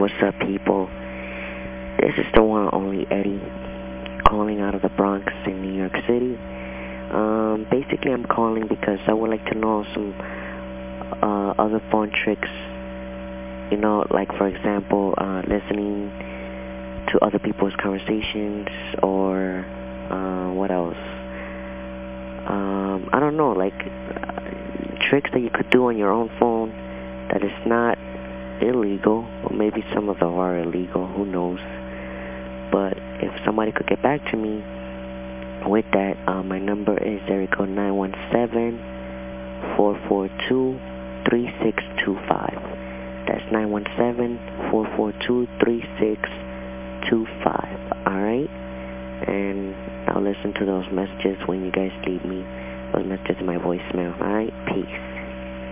what's up, people? This is the one only Eddie calling out of the Bronx in New York City. Um, basically, I'm calling because I would like to know some uh, other phone tricks. You know, like for example, uh, listening to other people's conversations or uh, what else? Um, I don't know, like tricks that you could do on your own phone that is not illegal, or maybe some of them are illegal, who knows. But if somebody could get back to me with that, uh, my number is area code 917-442-3625. That's 917-442-3625. Alright? And I'll listen to those messages when you guys leave me those messages in my voicemail. Alright?